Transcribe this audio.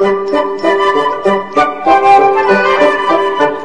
Thank you.